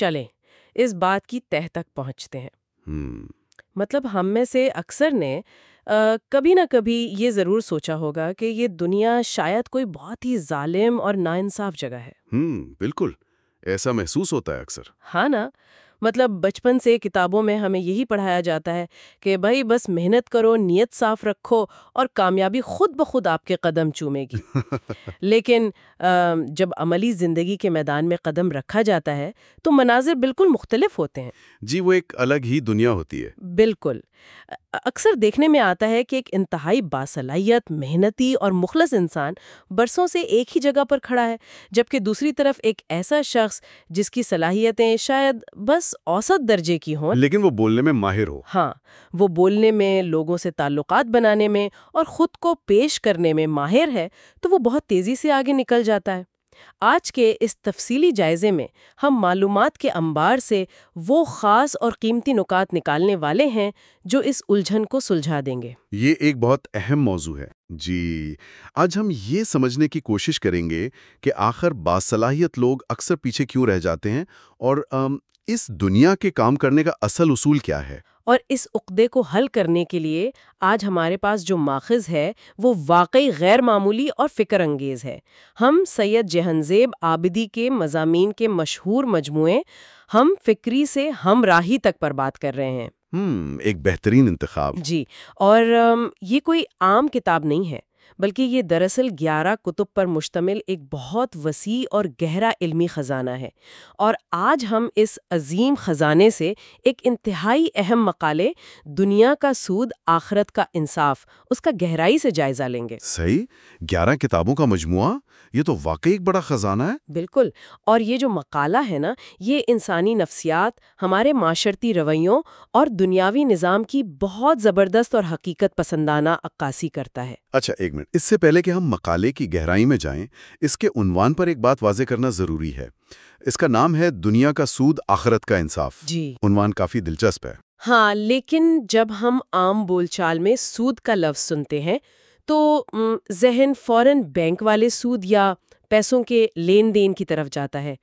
چلیں اس بات کی تہ تک پہنچتے ہیں۔ مطلب ہم میں سے اکثر نے آ، کبھی نہ کبھی یہ ضرور سوچا ہوگا کہ یہ دنیا شاید کوئی بہت ہی ظالم اور ناانصاف جگہ ہے۔ بالکل ایسا محسوس ہوتا ہے اکثر۔ ہاں نا؟ مطلب بچپن سے کتابوں میں ہمیں یہی پڑھایا جاتا ہے کہ بھائی بس محنت کرو نیت صاف رکھو اور کامیابی خود بخود آپ کے قدم چومے گی۔ لیکن جب عملی زندگی کے میدان میں قدم رکھا جاتا ہے تو مناظر بالکل مختلف ہوتے ہیں۔ جی وہ ایک الگ ہی دنیا ہوتی ہے۔ بالکل۔ اکثر دیکھنے میں آتا ہے کہ ایک انتہائی باصلاحیت محنتی اور مخلص انسان برسوں سے ایک ہی جگہ پر کھڑا ہے جبکہ دوسری طرف ایک ایسا شخص جس کی صلاحیتیں شاید بس اوسط درجے کی ہوں۔ لیکن وہ بولنے میں ماہر ہو۔ ہاں وہ بولنے میں لوگوں سے تعلقات بنانے میں اور خود کو پیش کرنے میں ماہر ہے تو وہ بہت تیزی سے آگے نکل جاتا ہے۔ آج کے اس تفصیلی جائزے میں ہم معلومات کے انبار سے وہ خاص اور قیمتی نکات نکالنے والے ہیں جو اس الجھن کو سلجھا دیں گے۔ یہ ایک بہت اہم موضوع ہے۔ جی آج ہم یہ سمجھنے کی کوشش کریں گے کہ آخر باصلاحیت لوگ اکثر پیچھے کیوں رہ جاتے ہیں اور ام، اس دنیا کے کام کرنے کا اصل اصول کیا ہے۔ اور اس عقدے کو حل کرنے کے لیے آج ہمارے پاس جو ماخذ ہے وہ واقعی غیر معمولی اور فکر انگیز ہے۔ ہم سید جہنزیب آبدی کے مضامین کے مشہور مجموعے ہم فکری سے ہم راہی تک پر بات کر رہے ہیں۔ ہم ایک بہترین انتخاب۔ جی اور یہ کوئی عام کتاب نہیں ہے۔ بلکہ یہ دراصل گیارہ کتب پر مشتمل ایک بہت وسیع اور گہرا علمی خزانہ ہے۔ اور آج ہم اس عظیم خزانے سے ایک انتہائی اہم مقالے دنیا کا سود آخرت کا انصاف اس کا گہرائی سے جائزہ لیں گے۔ صحیح گیارہ کتابوں کا مجموعہ؟ یہ تو واقعی ایک بڑا خزانہ ہے۔ بالکل اور یہ جو مقالہ ہے نا یہ انسانی نفسیات ہمارے معاشرتی رویوں اور دنیاوی نظام کی بہت زبردست اور حقیقت پسندانہ عکاسی کرتا ہے۔ اچھا ایک منٹ۔ اس سے پہلے کہ ہم مقالے کی گہرائی میں جائیں اس کے عنوان پر ایک بات واضح کرنا ضروری ہے۔ اس کا نام ہے دنیا کا سود آخرت کا انصاف۔ جی۔ عنوان کافی دلچسپ ہے۔ ہاں لیکن جب ہم عام بول چال میں سود کا لفظ سنتے ہیں تو ذہن فوراً بینک والے سود یا پیسوں کے لین دین کی طرف جاتا ہے۔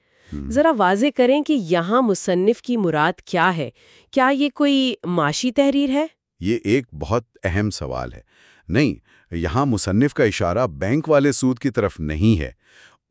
ذرا واضح کریں کہ یہاں مصنف کی مراد کیا ہے۔ کیا یہ کوئی معاشی تحریر ہے؟ یہ ایک بہت اہم سوال ہے۔ نہیں یہاں مصنف کا اشارہ بینک والے سود کی طرف نہیں ہے۔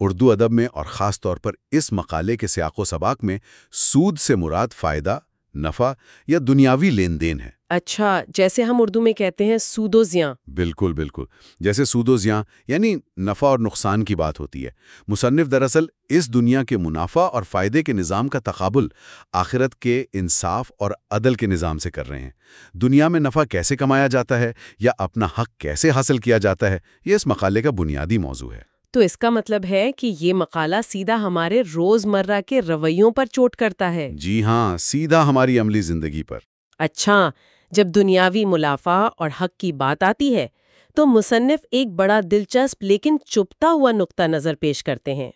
اردو ادب میں اور خاص طور پر اس مقالے کے سیاق و سباق میں سود سے مراد فائدہ، نفع یا دنیاوی لین دین ہے۔ اچھا جیسے ہم اردو میں کہتے ہیں سود و زیاں بالکل بالکل۔ جیسے سود و زیاں یعنی نفع اور نقصان کی بات ہوتی ہے۔ مصنف دراصل اس دنیا کے منافع اور فائدے کے نظام کا تقابل آخرت کے انصاف اور عدل کے نظام سے کر رہے ہیں۔ دنیا میں نفع کیسے کمایا جاتا ہے یا اپنا حق کیسے حاصل کیا جاتا ہے یہ اس مقالے کا بنیادی موضوع ہے۔ تو اس کا مطلب ہے کہ یہ مقالہ سیدھا ہمارے روزمرہ کے رویوں پر چوٹ کرتا ہے۔ جی ہاں سیدھا ہماری عملی زندگی پر۔ اچھا۔ جب دنیاوی منافع اور حق کی بات آتی ہے تو مصنف ایک بڑا دلچسپ لیکن چپتا ہوا نقطہ نظر پیش کرتے ہیں۔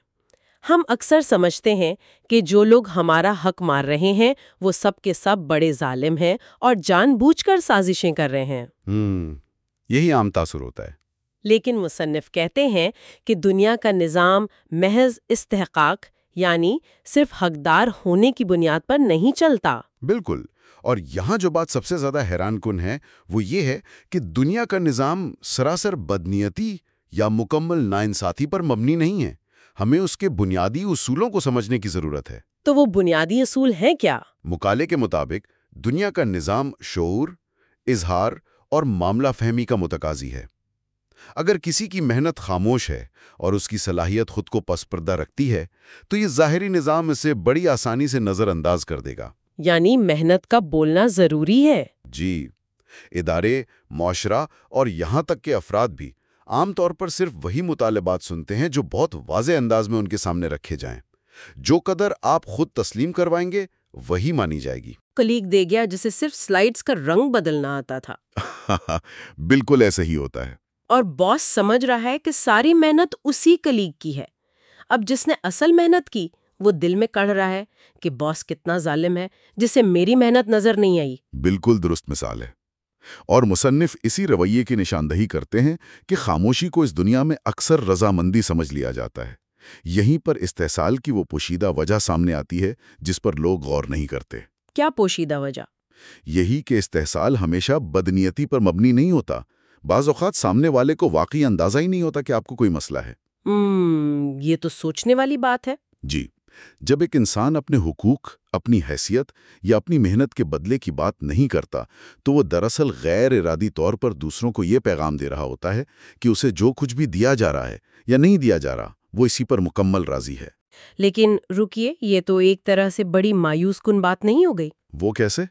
ہم اکثر سمجھتے ہیں کہ جو لوگ ہمارا حق مار رہے ہیں وہ سب کے سب بڑے ظالم ہیں اور جان بوجھ کر سازشیں کر رہے ہیں۔ ہم یہی عام تاثر ہوتا ہے۔ لیکن مصنف کہتے ہیں کہ دنیا کا نظام محض استحقاق یعنی صرف حقدار ہونے کی بنیاد پر نہیں چلتا۔ بالکل۔ اور یہاں جو بات سب سے زیادہ حیران کن ہے وہ یہ ہے کہ دنیا کا نظام سراسر بدنیتی یا مکمل ناانصافی پر مبنی نہیں ہے۔ ہمیں اس کے بنیادی اصولوں کو سمجھنے کی ضرورت ہے۔ تو وہ بنیادی اصول ہیں کیا؟ مقالے کے مطابق دنیا کا نظام شعور اظہار اور معاملہ فہمی کا متقاضی ہے۔ اگر کسی کی محنت خاموش ہے اور اس کی صلاحیت خود کو پس پردہ رکھتی ہے تو یہ ظاہری نظام اسے بڑی آسانی سے نظر انداز کر دے گا۔ یعنی محنت کا بولنا ضروری ہے۔ جی ادارے معاشرہ اور یہاں تک کہ افراد بھی عام طور پر صرف وہی مطالبات سنتے ہیں جو بہت واضح انداز میں ان کے سامنے رکھے جائیں۔ جو قدر آپ خود تسلیم کروائیں گے وہی مانی جائے گی۔ کلیگ دے گیا جسے صرف سلائیڈز کا رنگ بدلنا آتا تھا۔ بالکل ایسے ہی ہوتا ہے۔ اور باس سمجھ رہا ہے کہ ساری محنت اسی کلیگ کی ہے۔ اب جس نے اصل محنت کی وہ دل میں کڑھ رہا ہے کہ باس کتنا ظالم ہے جسے میری محنت نظر نہیں آئی۔ بالکل درست مثال ہے۔ اور مصنف اسی رویے کی نشاندہی کرتے ہیں کہ خاموشی کو اس دنیا میں اکثر رضامندی سمجھ لیا جاتا ہے۔ یہیں پر استحصال کی وہ پوشیدہ وجہ سامنے آتی ہے جس پر لوگ غور نہیں کرتے۔ کیا پوشیدہ وجہ؟ یہی کہ استحصال ہمیشہ بدنیتی پر مبنی نہیں ہوتا۔ بعض اوقات سامنے والے کو واقعی اندازہ ہی نہیں ہوتا کہ آپ کو کوئی مسئلہ ہے۔ یہ تو سوچنے والی بات ہے۔ جی۔ جب ایک انسان اپنے حقوق، اپنی حیثیت یا اپنی محنت کے بدلے کی بات نہیں کرتا، تو وہ دراصل غیر ارادی طور پر دوسروں کو یہ پیغام دے رہا ہوتا ہے کہ اسے جو کچھ بھی دیا جا رہا ہے یا نہیں دیا جا رہا، وہ اسی پر مکمل راضی ہے۔ لیکن رکیے، یہ تو ایک طرح سے بڑی مایوس کن بات نہیں ہو گئی۔ وہ کیسے؟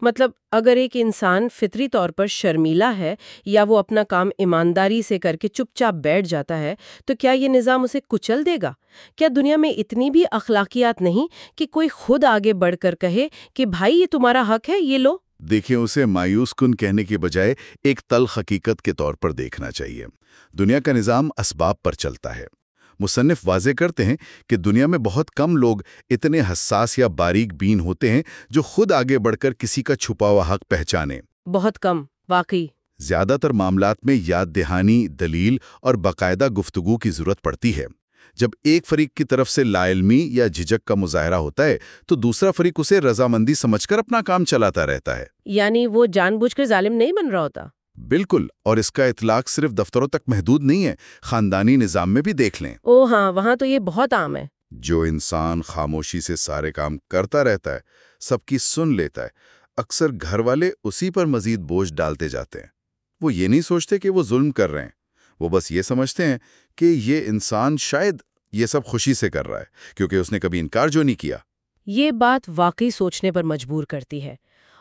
مطلب اگر ایک انسان فطری طور پر شرمیلا ہے یا وہ اپنا کام ایمانداری سے کر کے چپ چاپ بیٹھ جاتا ہے تو کیا یہ نظام اسے کچل دے گا؟ کیا دنیا میں اتنی بھی اخلاقیات نہیں کہ کوئی خود آگے بڑھ کر کہے کہ بھائی یہ تمہارا حق ہے یہ لو؟ دیکھیں اسے مایوس کن کہنے کے بجائے ایک تلخ حقیقت کے طور پر دیکھنا چاہیے۔ دنیا کا نظام اسباب پر چلتا ہے۔ مصنف واضح کرتے ہیں کہ دنیا میں بہت کم لوگ اتنے حساس یا باریک بین ہوتے ہیں جو خود آگے بڑھ کر کسی کا چھپا ہوا حق پہچانے۔ بہت کم واقعی۔ زیادہ تر معاملات میں یاد دہانی دلیل اور باقاعدہ گفتگو کی ضرورت پڑتی ہے۔ جب ایک فریق کی طرف سے لا علمی یا جھجک کا مظاہرہ ہوتا ہے تو دوسرا فریق اسے رضامندی سمجھ کر اپنا کام چلاتا رہتا ہے۔ یعنی وہ جان بوجھ کر ظالم نہیں بن رہا ہوتا؟ بالکل اور اس کا اطلاق صرف دفتروں تک محدود نہیں ہے خاندانی نظام میں بھی دیکھ لیں۔ او ہاں وہاں تو یہ بہت عام ہے۔ جو انسان خاموشی سے سارے کام کرتا رہتا ہے سب کی سن لیتا ہے اکثر گھر والے اسی پر مزید بوجھ ڈالتے جاتے ہیں۔ وہ یہ نہیں سوچتے کہ وہ ظلم کر رہے ہیں۔ وہ بس یہ سمجھتے ہیں کہ یہ انسان شاید یہ سب خوشی سے کر رہا ہے کیونکہ اس نے کبھی انکار جو نہیں کیا۔ یہ بات واقعی سوچنے پر مجبور کرتی ہے۔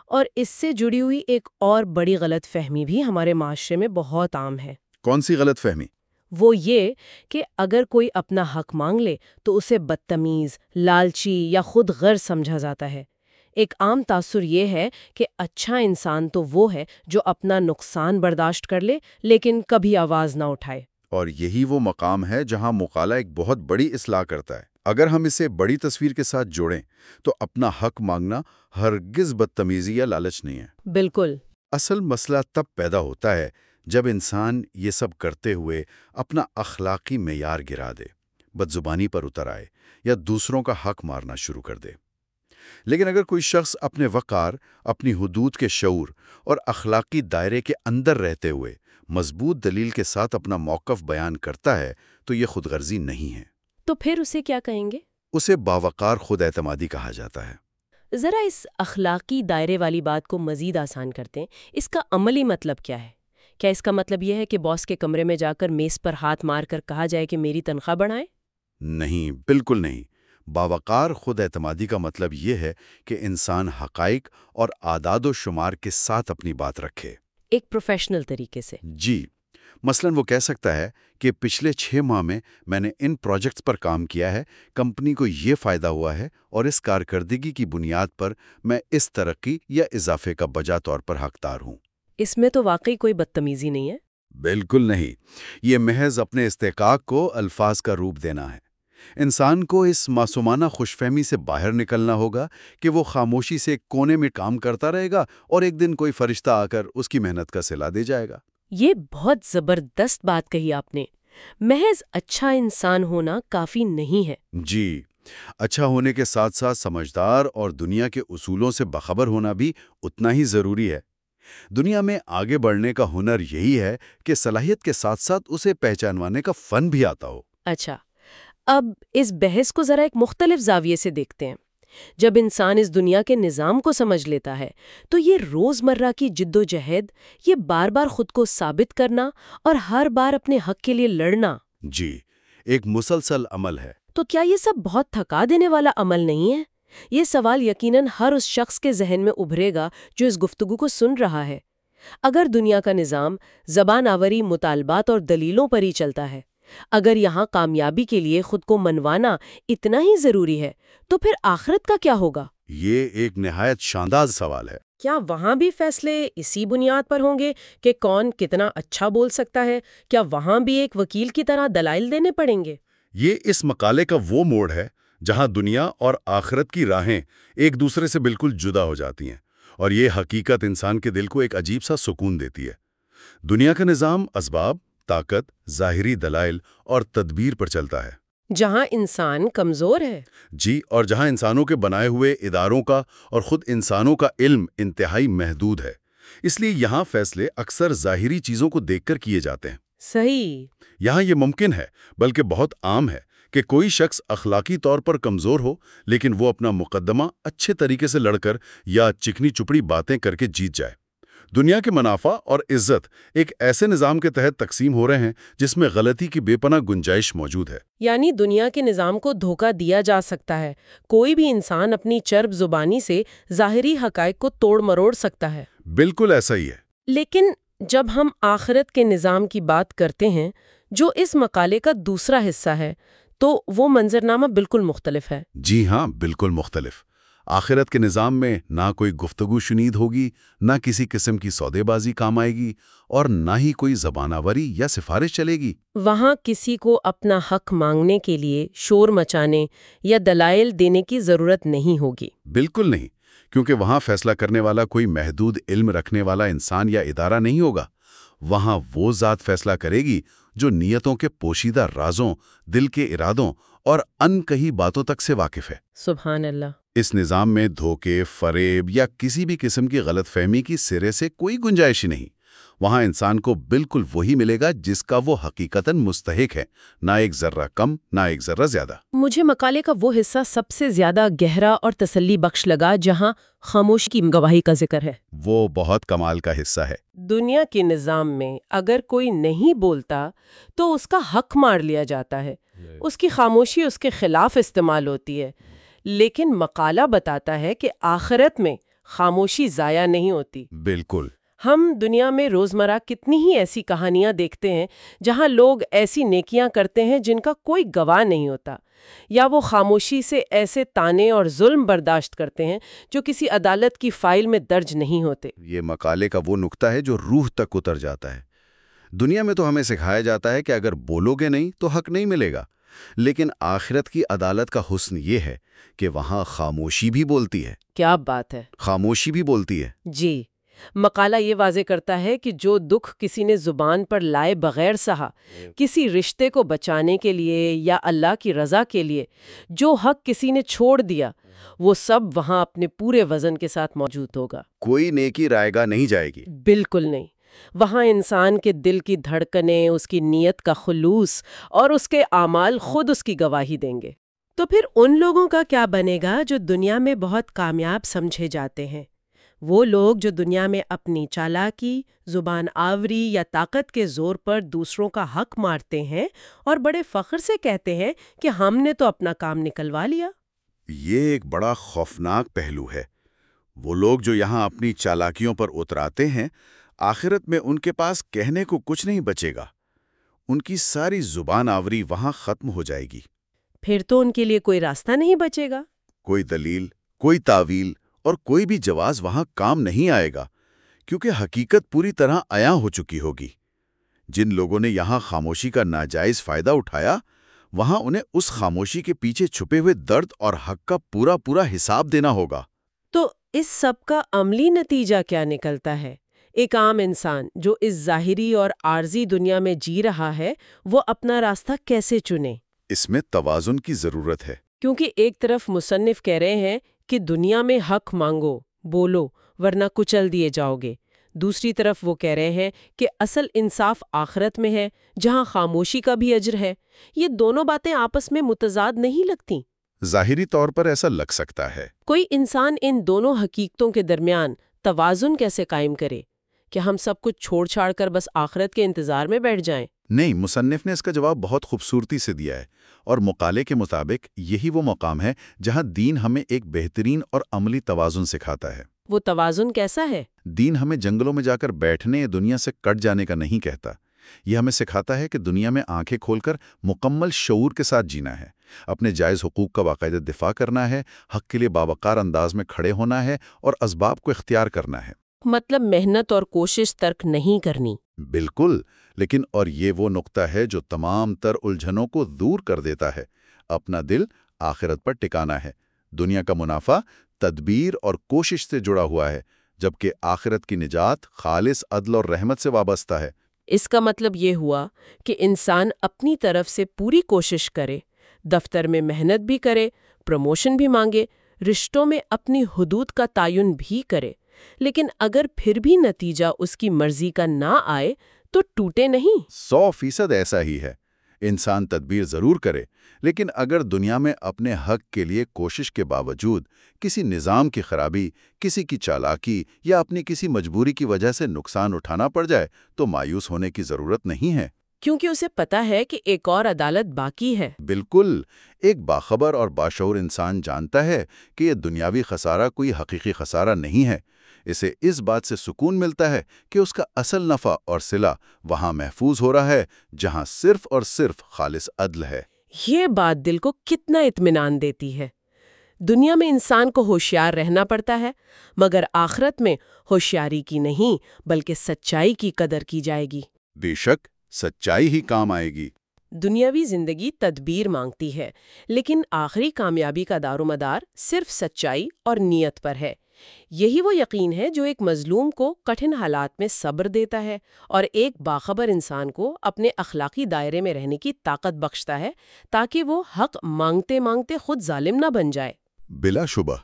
اور اس سے جڑی ہوئی ایک اور بڑی غلط فہمی بھی ہمارے معاشرے میں بہت عام ہے۔ کون سی غلط فہمی؟ وہ یہ کہ اگر کوئی اپنا حق مانگ لے تو اسے بدتمیز لالچی یا خود غرض سمجھا جاتا ہے۔ ایک عام تاثر یہ ہے کہ اچھا انسان تو وہ ہے جو اپنا نقصان برداشت کر لے لیکن کبھی آواز نہ اٹھائے۔ اور یہی وہ مقام ہے جہاں مقالہ ایک بہت بڑی اصلاح کرتا ہے۔ اگر ہم اسے بڑی تصویر کے ساتھ جوڑیں تو اپنا حق مانگنا ہرگز بدتمیزی یا لالچ نہیں ہے۔ بالکل۔ اصل مسئلہ تب پیدا ہوتا ہے جب انسان یہ سب کرتے ہوئے اپنا اخلاقی معیار گرا دے بدزبانی پر اتر آئے یا دوسروں کا حق مارنا شروع کر دے۔ لیکن اگر کوئی شخص اپنے وقار اپنی حدود کے شعور اور اخلاقی دائرے کے اندر رہتے ہوئے مضبوط دلیل کے ساتھ اپنا موقف بیان کرتا ہے تو یہ خود غرضی نہیں ہے۔ تو پھر اسے کیا کہیں گے؟ اسے باوقار خود اعتمادی کہا جاتا ہے۔ ذرا اس اخلاقی دائرے والی بات کو مزید آسان کرتے ہیں اس کا عملی مطلب کیا ہے؟ کیا اس کا مطلب یہ ہے کہ باس کے کمرے میں جا کر میز پر ہاتھ مار کر کہا جائے کہ میری تنخواہ بڑھائیں؟ نہیں بالکل نہیں۔ باوقار خود اعتمادی کا مطلب یہ ہے کہ انسان حقائق اور اعداد و شمار کے ساتھ اپنی بات رکھے۔ ایک پروفیشنل طریقے سے۔ جی۔ مثلا وہ کہہ سکتا ہے کہ پچھلے چھ ماہ میں میں نے ان پروجیکٹس پر کام کیا ہے کمپنی کو یہ فائدہ ہوا ہے اور اس کارکردگی کی بنیاد پر میں اس ترقی یا اضافے کا بجا طور پر حقدار ہوں۔ اس میں تو واقعی کوئی بدتمیزی نہیں ہے؟ بالکل نہیں۔ یہ محض اپنے استحقاق کو الفاظ کا روپ دینا ہے۔ انسان کو اس معصومانہ خوش فہمی سے باہر نکلنا ہوگا کہ وہ خاموشی سے کونے میں کام کرتا رہے گا اور ایک دن کوئی فرشتہ آ کر اس کی محنت کا سلا دے جائے گا۔ یہ بہت زبردست بات کہی آپ نے۔ محض اچھا انسان ہونا کافی نہیں ہے۔ جی اچھا ہونے کے ساتھ ساتھ سمجھدار اور دنیا کے اصولوں سے باخبر ہونا بھی اتنا ہی ضروری ہے۔ دنیا میں آگے بڑھنے کا ہنر یہی ہے کہ صلاحیت کے ساتھ ساتھ اسے پہچانوانے کا فن بھی آتا ہو۔ اچھا اب اس بحث کو ذرا ایک مختلف زاویے سے دیکھتے ہیں۔ جب انسان اس دنیا کے نظام کو سمجھ لیتا ہے تو یہ روز مرہ کی جد و جہد یہ بار بار خود کو ثابت کرنا اور ہر بار اپنے حق کے لیے لڑنا۔ جی ایک مسلسل عمل ہے۔ تو کیا یہ سب بہت تھکا دینے والا عمل نہیں ہے؟ یہ سوال یقیناً ہر اس شخص کے ذہن میں ابھرے گا جو اس گفتگو کو سن رہا ہے۔ اگر دنیا کا نظام زبان آوری مطالبات اور دلیلوں پر ہی چلتا ہے۔ اگر یہاں کامیابی کے لیے خود کو منوانا اتنا ہی ضروری ہے تو پھر آخرت کا کیا ہوگا؟ یہ ایک نہایت شاندار سوال ہے۔ کیا وہاں بھی فیصلے اسی بنیاد پر ہوں گے کہ کون کتنا اچھا بول سکتا ہے؟ کیا وہاں بھی ایک وکیل کی طرح دلائل دینے پڑیں گے؟ یہ اس مقالے کا وہ موڑ ہے جہاں دنیا اور آخرت کی راہیں ایک دوسرے سے بالکل جدا ہو جاتی ہیں اور یہ حقیقت انسان کے دل کو ایک عجیب سا سکون دیتی ہے۔ دنیا کا نظام اسباب طاقت ظاہری دلائل اور تدبیر پر چلتا ہے۔ جہاں انسان کمزور ہے۔ جی اور جہاں انسانوں کے بنائے ہوئے اداروں کا اور خود انسانوں کا علم انتہائی محدود ہے۔ اس لیے یہاں فیصلے اکثر ظاہری چیزوں کو دیکھ کر کیے جاتے ہیں۔ صحیح۔ یہاں یہ ممکن ہے بلکہ بہت عام ہے کہ کوئی شخص اخلاقی طور پر کمزور ہو لیکن وہ اپنا مقدمہ اچھے طریقے سے لڑ کر یا چکنی چپڑی باتیں کر کے جیت جائے۔ دنیا کے منافع اور عزت ایک ایسے نظام کے تحت تقسیم ہو رہے ہیں جس میں غلطی کی بے پناہ گنجائش موجود ہے۔ یعنی دنیا کے نظام کو دھوکہ دیا جا سکتا ہے۔ کوئی بھی انسان اپنی چرب زبانی سے ظاہری حقائق کو توڑ مروڑ سکتا ہے۔ بالکل ایسا ہی ہے۔ لیکن جب ہم آخرت کے نظام کی بات کرتے ہیں جو اس مقالے کا دوسرا حصہ ہے تو وہ منظرنامہ بالکل مختلف ہے۔ جی ہاں بالکل مختلف۔ آخرت کے نظام میں نہ کوئی گفتگو شنید ہوگی نہ کسی قسم کی سودے بازی کام آئے گی اور نہ ہی کوئی زبان آوری یا سفارش چلے گی۔ وہاں کسی کو اپنا حق مانگنے کے لیے شور مچانے یا دلائل دینے کی ضرورت نہیں ہوگی۔ بالکل نہیں کیونکہ وہاں فیصلہ کرنے والا کوئی محدود علم رکھنے والا انسان یا ادارہ نہیں ہوگا۔ وہاں وہ ذات فیصلہ کرے گی جو نیتوں کے پوشیدہ رازوں دل کے ارادوں اور ان کہی باتوں تک سے واقف ہے۔ سبحان اللہ۔ اس نظام میں دھوکے فریب یا کسی بھی قسم کی غلط فہمی کی سرے سے کوئی گنجائش ہی نہیں۔ وہاں انسان کو بالکل وہی ملے گا جس کا وہ حقیقتاً مستحق ہے نہ ایک ذرہ کم نہ ایک ذرہ زیادہ۔ مجھے مقالے کا وہ حصہ سب سے زیادہ گہرا اور تسلی بخش لگا جہاں خاموش کی گواہی کا ذکر ہے۔ وہ بہت کمال کا حصہ ہے۔ دنیا کے نظام میں اگر کوئی نہیں بولتا تو اس کا حق مار لیا جاتا ہے۔ اس کی خاموشی اس کے خلاف استعمال ہوتی ہے۔ لیکن مقالہ بتاتا ہے کہ آخرت میں خاموشی ضائع نہیں ہوتی۔ بالکل۔ ہم دنیا میں روزمرہ کتنی ہی ایسی کہانیاں دیکھتے ہیں جہاں لوگ ایسی نیکیاں کرتے ہیں جن کا کوئی گواہ نہیں ہوتا یا وہ خاموشی سے ایسے تانے اور ظلم برداشت کرتے ہیں جو کسی عدالت کی فائل میں درج نہیں ہوتے۔ یہ مقالے کا وہ نقطہ ہے جو روح تک اتر جاتا ہے۔ دنیا میں تو ہمیں سکھایا جاتا ہے کہ اگر بولو گے نہیں تو حق نہیں ملے گا۔ لیکن آخرت کی عدالت کا حسن یہ ہے کہ وہاں خاموشی بھی بولتی ہے۔ کیا بات ہے؟ خاموشی بھی بولتی ہے۔ جی۔ مقالہ یہ واضح کرتا ہے کہ جو دکھ کسی نے زبان پر لائے بغیر سہا کسی رشتے کو بچانے کے لیے یا اللہ کی رضا کے لیے جو حق کسی نے چھوڑ دیا وہ سب وہاں اپنے پورے وزن کے ساتھ موجود ہوگا۔ کوئی نیکی رائے گا نہیں جائے گی۔ بالکل نہیں۔ وہاں انسان کے دل کی دھڑکنیں اس کی نیت کا خلوص اور اس کے اعمال خود اس کی گواہی دیں گے۔ تو پھر ان لوگوں کا کیا بنے گا جو دنیا میں بہت کامیاب سمجھے جاتے ہیں؟ وہ لوگ جو دنیا میں اپنی چالاکی زبان آوری یا طاقت کے زور پر دوسروں کا حق مارتے ہیں اور بڑے فخر سے کہتے ہیں کہ ہم نے تو اپنا کام نکلوا لیا۔ یہ ایک بڑا خوفناک پہلو ہے۔ وہ لوگ جو یہاں اپنی چالاکیوں پر اتراتے ہیں آخرت میں ان کے پاس کہنے کو کچھ نہیں بچے گا۔ ان کی ساری زبان آوری وہاں ختم ہو جائے گی۔ پھر تو ان کے لیے کوئی راستہ نہیں بچے گا۔ کوئی دلیل کوئی تعویل اور کوئی بھی جواز وہاں کام نہیں آئے گا کیونکہ حقیقت پوری طرح عیاں ہو چکی ہوگی۔ جن لوگوں نے یہاں خاموشی کا ناجائز فائدہ اٹھایا وہاں انہیں اس خاموشی کے پیچھے چھپے ہوئے درد اور حق کا پورا پورا حساب دینا ہوگا۔ تو اس سب کا عملی نتیجہ کیا نکلتا ہے؟ ایک عام انسان جو اس ظاہری اور عارضی دنیا میں جی رہا ہے وہ اپنا راستہ کیسے چنے؟ اس میں توازن کی ضرورت ہے۔ کیونکہ ایک طرف مصنف کہہ رہے ہیں کہ دنیا میں حق مانگو بولو ورنہ کچل دیے جاؤ گے۔ دوسری طرف وہ کہہ رہے ہیں کہ اصل انصاف آخرت میں ہے جہاں خاموشی کا بھی اجر ہے۔ یہ دونوں باتیں آپس میں متضاد نہیں لگتی۔ ظاہری طور پر ایسا لگ سکتا ہے۔ کوئی انسان ان دونوں حقیقتوں کے درمیان توازن کیسے قائم کرے؟ کہ ہم سب کچھ چھوڑ چھاڑ کر بس آخرت کے انتظار میں بیٹھ جائیں۔ نہیں مصنف نے اس کا جواب بہت خوبصورتی سے دیا ہے اور مقالے کے مطابق یہی وہ مقام ہے جہاں دین ہمیں ایک بہترین اور عملی توازن سکھاتا ہے۔ وہ توازن کیسا ہے؟ دین ہمیں جنگلوں میں جا کر بیٹھنے دنیا سے کٹ جانے کا نہیں کہتا۔ یہ ہمیں سکھاتا ہے کہ دنیا میں آنکھیں کھول کر مکمل شعور کے ساتھ جینا ہے اپنے جائز حقوق کا باقاعدہ دفاع کرنا ہے حق کے لیے باوقار انداز میں کھڑے ہونا ہے اور اسباب کو اختیار کرنا ہے۔ مطلب محنت اور کوشش ترک نہیں کرنی۔ بالکل۔ لیکن اور یہ وہ نقطہ ہے جو تمام تر الجھنوں کو دور کر دیتا ہے۔ اپنا دل آخرت پر ٹکانا ہے۔ دنیا کا منافع تدبیر اور کوشش سے جڑا ہوا ہے، جبکہ آخرت کی نجات خالص عدل اور رحمت سے وابستہ ہے۔ اس کا مطلب یہ ہوا کہ انسان اپنی طرف سے پوری کوشش کرے، دفتر میں محنت بھی کرے، پروموشن بھی مانگے، رشتوں میں اپنی حدود کا تعین بھی کرے۔ لیکن اگر پھر بھی نتیجہ اس کی مرضی کا نہ آئے تو ٹوٹے نہیں۔ سو فیصد ایسا ہی ہے۔ انسان تدبیر ضرور کرے لیکن اگر دنیا میں اپنے حق کے لیے کوشش کے باوجود کسی نظام کی خرابی کسی کی چالاکی یا اپنی کسی مجبوری کی وجہ سے نقصان اٹھانا پڑ جائے تو مایوس ہونے کی ضرورت نہیں ہے۔ کیونکہ اسے پتا ہے کہ ایک اور عدالت باقی ہے۔ بالکل۔ ایک باخبر اور باشعور انسان جانتا ہے کہ یہ دنیاوی خسارہ کوئی حقیقی خسارہ نہیں ہے۔ اسے اس بات سے سکون ملتا ہے کہ اس کا اصل نفع اور صلہ وہاں محفوظ ہو رہا ہے جہاں صرف اور صرف خالص عدل ہے۔ یہ بات دل کو کتنا اطمینان دیتی ہے۔ دنیا میں انسان کو ہوشیار رہنا پڑتا ہے مگر آخرت میں ہوشیاری کی نہیں بلکہ سچائی کی قدر کی جائے گی۔ بے شک سچائی ہی کام آئے گی۔ دنیاوی زندگی تدبیر مانگتی ہے لیکن آخری کامیابی کا دار و مدار صرف سچائی اور نیت پر ہے۔ یہی وہ یقین ہے جو ایک مظلوم کو کٹھن حالات میں صبر دیتا ہے اور ایک باخبر انسان کو اپنے اخلاقی دائرے میں رہنے کی طاقت بخشتا ہے تاکہ وہ حق مانگتے مانگتے خود ظالم نہ بن جائے۔ بلا شبہ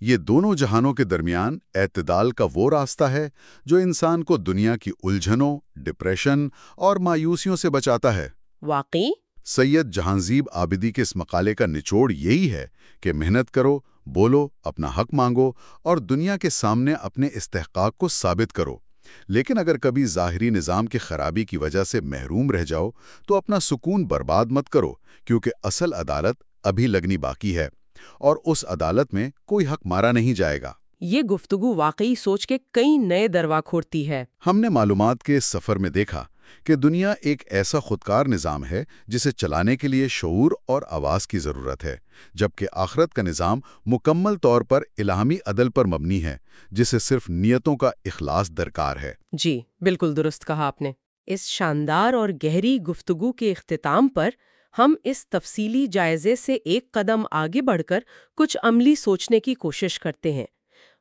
یہ دونوں جہانوں کے درمیان اعتدال کا وہ راستہ ہے جو انسان کو دنیا کی الجھنوں ڈپریشن اور مایوسیوں سے بچاتا ہے۔ واقعی؟ سید جہانزیب آبدی کے اس مقالے کا نچوڑ یہی ہے کہ محنت کرو بولو اپنا حق مانگو اور دنیا کے سامنے اپنے استحقاق کو ثابت کرو۔ لیکن اگر کبھی ظاہری نظام کی خرابی کی وجہ سے محروم رہ جاؤ تو اپنا سکون برباد مت کرو کیونکہ اصل عدالت ابھی لگنی باقی ہے اور اس عدالت میں کوئی حق مارا نہیں جائے گا۔ یہ گفتگو واقعی سوچ کے کئی نئے دروا کھوڑتی ہے۔ ہم نے معلومات کے سفر میں دیکھا کہ دنیا ایک ایسا خودکار نظام ہے جسے چلانے کے لیے شعور اور آواز کی ضرورت ہے، جبکہ آخرت کا نظام مکمل طور پر الہامی عدل پر مبنی ہے، جسے صرف نیتوں کا اخلاص درکار ہے۔ جی بالکل درست کہا آپ نے۔ اس شاندار اور گہری گفتگو کے اختتام پر ہم اس تفصیلی جائزے سے ایک قدم آگے بڑھ کر کچھ عملی سوچنے کی کوشش کرتے ہیں۔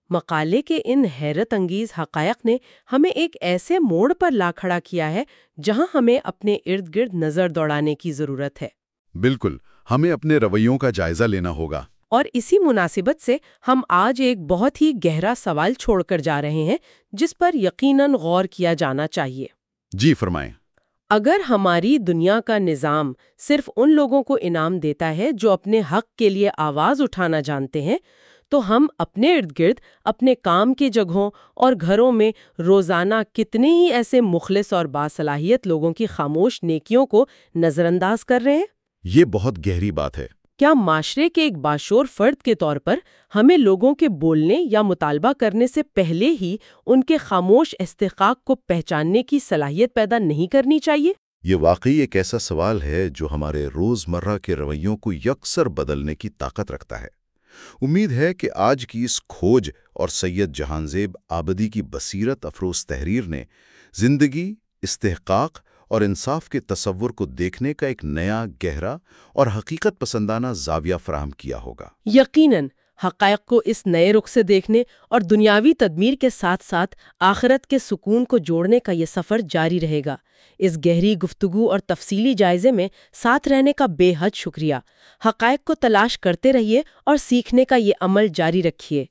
مقالے کے ان حیرت انگیز حقائق نے ہمیں ایک ایسے موڑ پر لا کھڑا کیا ہے جہاں ہمیں اپنے ارد گرد نظر دوڑانے کی ضرورت ہے۔ بالکل ہمیں اپنے رویوں کا جائزہ لینا ہوگا۔ اور اسی مناسبت سے ہم آج ایک بہت ہی گہرا سوال چھوڑ کر جا رہے ہیں جس پر یقیناً غور کیا جانا چاہیے۔ جی فرمائیں۔ اگر ہماری دنیا کا نظام صرف ان لوگوں کو انعام دیتا ہے جو اپنے حق کے لیے آواز اٹھانا جانتے ہیں تو ہم اپنے ارد گرد اپنے کام کی جگہوں اور گھروں میں روزانہ کتنے ہی ایسے مخلص اور باصلاحیت لوگوں کی خاموش نیکیوں کو نظر انداز کر رہے ہیں؟ یہ بہت گہری بات ہے۔ کیا معاشرے کے ایک باشور فرد کے طور پر ہمیں لوگوں کے بولنے یا مطالبہ کرنے سے پہلے ہی ان کے خاموش استحقاق کو پہچاننے کی صلاحیت پیدا نہیں کرنی چاہیے؟ یہ واقعی ایک ایسا سوال ہے جو ہمارے روزمرہ کے رویوں کو یکسر بدلنے کی طاقت رکھتا ہے۔ امید ہے کہ آج کی اس کھوج اور سید جہانزیب آبدی کی بصیرت افروز تحریر نے زندگی، استحقاق اور انصاف کے تصور کو دیکھنے کا ایک نیا، گہرا اور حقیقت پسندانہ زاویہ فراہم کیا ہوگا۔ یقیناً حقائق کو اس نئے رخ سے دیکھنے اور دنیاوی تدمیر کے ساتھ ساتھ آخرت کے سکون کو جوڑنے کا یہ سفر جاری رہے گا۔ اس گہری گفتگو اور تفصیلی جائزے میں ساتھ رہنے کا بے حد شکریہ۔ حقائق کو تلاش کرتے رہیے اور سیکھنے کا یہ عمل جاری رکھیے۔